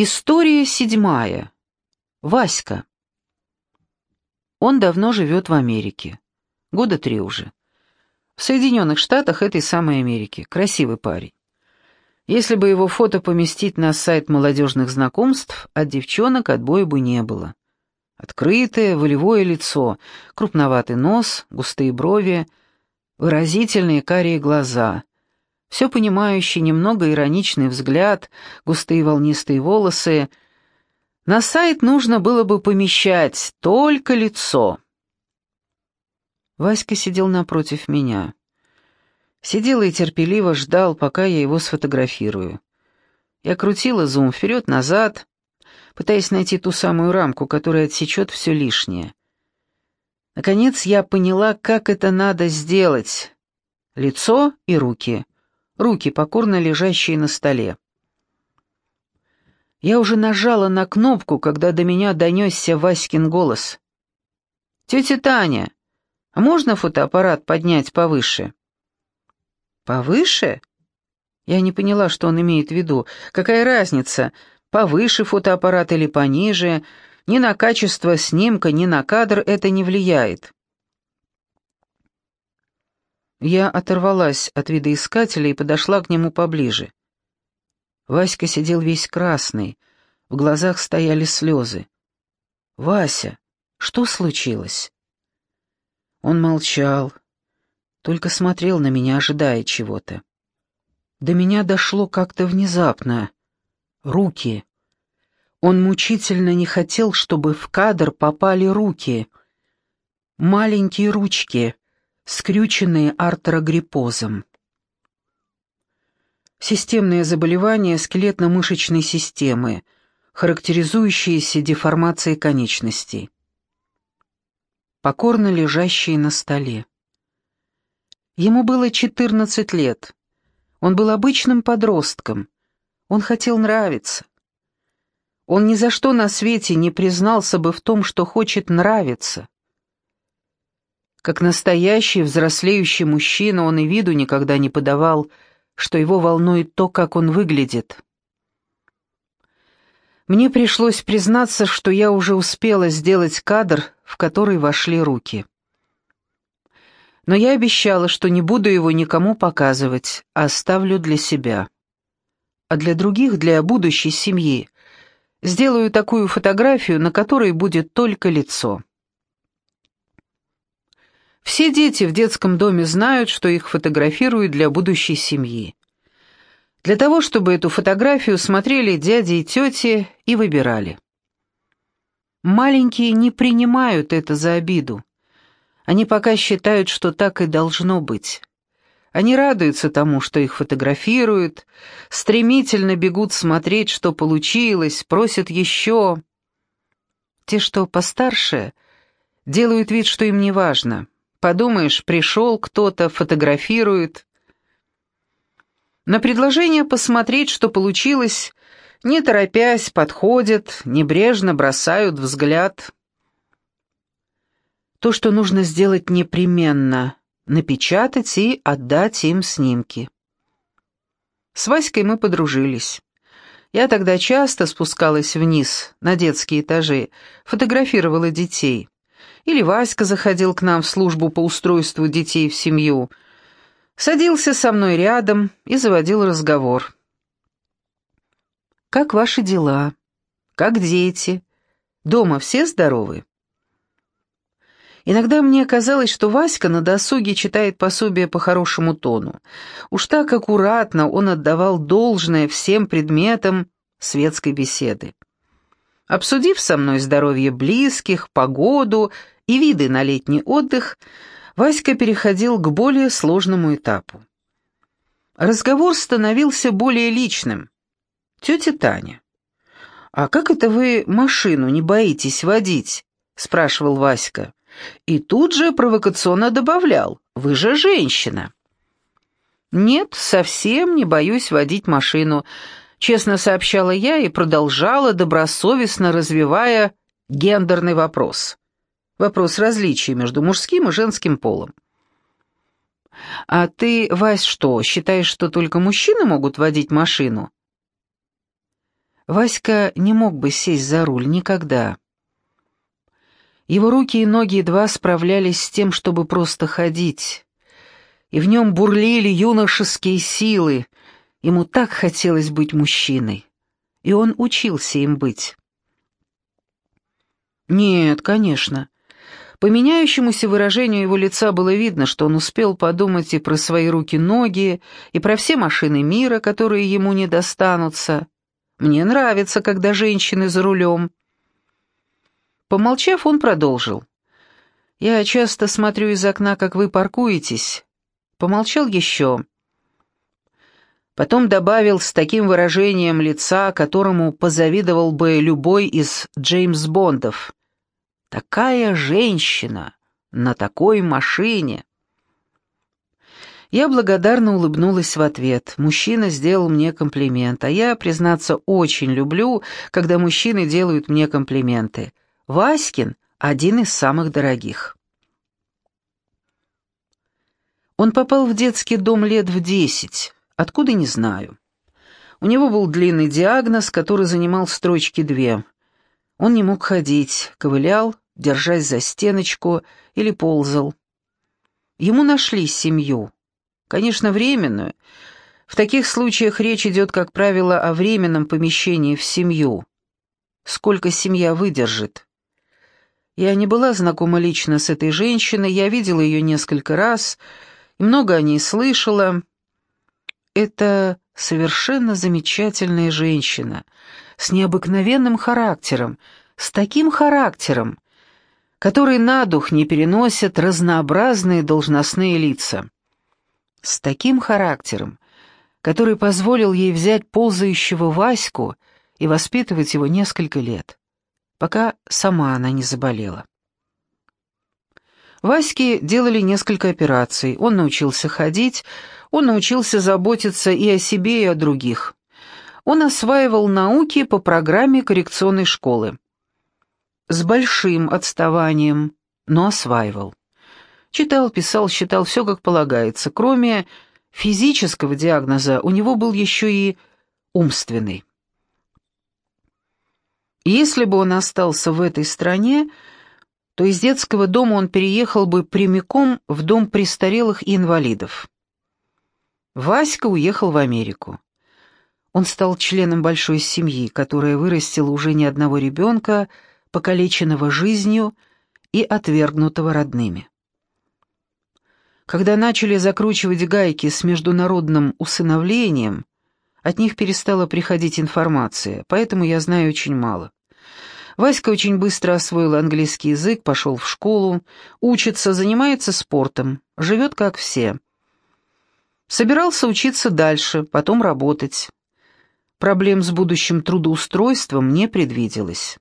История седьмая. Васька. Он давно живет в Америке. Года три уже. В Соединенных Штатах этой самой Америки. Красивый парень. Если бы его фото поместить на сайт молодежных знакомств, от девчонок отбоя бы не было. Открытое, волевое лицо, крупноватый нос, густые брови, выразительные карие глаза, все понимающий, немного ироничный взгляд, густые волнистые волосы. На сайт нужно было бы помещать только лицо. Васька сидел напротив меня. Сидел и терпеливо ждал, пока я его сфотографирую. Я крутила зум вперед-назад, пытаясь найти ту самую рамку, которая отсечет все лишнее. Наконец я поняла, как это надо сделать. Лицо и руки руки, покорно лежащие на столе. Я уже нажала на кнопку, когда до меня донесся Васькин голос. «Тетя Таня, а можно фотоаппарат поднять повыше?» «Повыше?» Я не поняла, что он имеет в виду. Какая разница, повыше фотоаппарат или пониже? Ни на качество снимка, ни на кадр это не влияет. Я оторвалась от видоискателя и подошла к нему поближе. Васька сидел весь красный, в глазах стояли слезы. «Вася, что случилось?» Он молчал, только смотрел на меня, ожидая чего-то. До меня дошло как-то внезапно. Руки. Он мучительно не хотел, чтобы в кадр попали руки. Маленькие ручки — скрюченные артрогриппозом. Системное заболевание скелетно-мышечной системы, характеризующееся деформацией конечностей. Покорно лежащие на столе. Ему было 14 лет. Он был обычным подростком. Он хотел нравиться. Он ни за что на свете не признался бы в том, что хочет нравиться. Как настоящий взрослеющий мужчина он и виду никогда не подавал, что его волнует то, как он выглядит. Мне пришлось признаться, что я уже успела сделать кадр, в который вошли руки. Но я обещала, что не буду его никому показывать, а оставлю для себя. А для других, для будущей семьи, сделаю такую фотографию, на которой будет только лицо. Все дети в детском доме знают, что их фотографируют для будущей семьи. Для того, чтобы эту фотографию смотрели дяди и тети и выбирали. Маленькие не принимают это за обиду. Они пока считают, что так и должно быть. Они радуются тому, что их фотографируют, стремительно бегут смотреть, что получилось, просят еще. Те, что постарше, делают вид, что им не важно. Подумаешь, пришел кто-то, фотографирует. На предложение посмотреть, что получилось, не торопясь, подходят, небрежно бросают взгляд. То, что нужно сделать непременно, напечатать и отдать им снимки. С Васькой мы подружились. Я тогда часто спускалась вниз, на детские этажи, фотографировала детей. Или Васька заходил к нам в службу по устройству детей в семью, садился со мной рядом и заводил разговор. «Как ваши дела? Как дети? Дома все здоровы?» Иногда мне казалось, что Васька на досуге читает пособие по хорошему тону. Уж так аккуратно он отдавал должное всем предметам светской беседы. Обсудив со мной здоровье близких, погоду и виды на летний отдых, Васька переходил к более сложному этапу. Разговор становился более личным. «Тетя Таня, а как это вы машину не боитесь водить?» — спрашивал Васька. И тут же провокационно добавлял, «Вы же женщина». «Нет, совсем не боюсь водить машину», — честно сообщала я и продолжала, добросовестно развивая гендерный вопрос. Вопрос различия между мужским и женским полом. «А ты, Вась, что, считаешь, что только мужчины могут водить машину?» Васька не мог бы сесть за руль никогда. Его руки и ноги едва справлялись с тем, чтобы просто ходить. И в нем бурлили юношеские силы. Ему так хотелось быть мужчиной. И он учился им быть. Нет, конечно. По меняющемуся выражению его лица было видно, что он успел подумать и про свои руки-ноги, и про все машины мира, которые ему не достанутся. Мне нравится, когда женщины за рулем. Помолчав, он продолжил. «Я часто смотрю из окна, как вы паркуетесь». Помолчал еще. Потом добавил с таким выражением лица, которому позавидовал бы любой из Джеймс Бондов. «Такая женщина! На такой машине!» Я благодарно улыбнулась в ответ. Мужчина сделал мне комплимент, а я, признаться, очень люблю, когда мужчины делают мне комплименты. Васькин — один из самых дорогих. Он попал в детский дом лет в десять, откуда не знаю. У него был длинный диагноз, который занимал строчки две. Он не мог ходить, ковылял, держась за стеночку, или ползал. Ему нашли семью, конечно, временную. В таких случаях речь идет, как правило, о временном помещении в семью. Сколько семья выдержит? Я не была знакома лично с этой женщиной, я видела ее несколько раз и много о ней слышала. Это совершенно замечательная женщина, с необыкновенным характером, с таким характером, который на дух не переносят разнообразные должностные лица. С таким характером, который позволил ей взять ползающего Ваську и воспитывать его несколько лет пока сама она не заболела. Ваське делали несколько операций. Он научился ходить, он научился заботиться и о себе, и о других. Он осваивал науки по программе коррекционной школы. С большим отставанием, но осваивал. Читал, писал, считал все как полагается. Кроме физического диагноза, у него был еще и умственный. Если бы он остался в этой стране, то из детского дома он переехал бы прямиком в дом престарелых и инвалидов. Васька уехал в Америку. Он стал членом большой семьи, которая вырастила уже не одного ребенка, покалеченного жизнью и отвергнутого родными. Когда начали закручивать гайки с международным усыновлением, от них перестала приходить информация, поэтому я знаю очень мало. Васька очень быстро освоил английский язык, пошел в школу, учится, занимается спортом, живет как все. Собирался учиться дальше, потом работать. Проблем с будущим трудоустройством не предвиделось.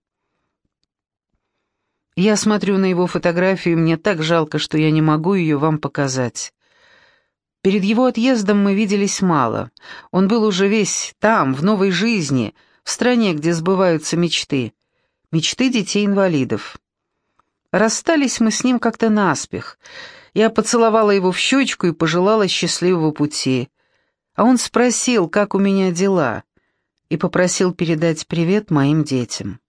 Я смотрю на его фотографию, мне так жалко, что я не могу ее вам показать. Перед его отъездом мы виделись мало. Он был уже весь там, в новой жизни, в стране, где сбываются мечты мечты детей-инвалидов. Расстались мы с ним как-то наспех. Я поцеловала его в щечку и пожелала счастливого пути. А он спросил, как у меня дела, и попросил передать привет моим детям.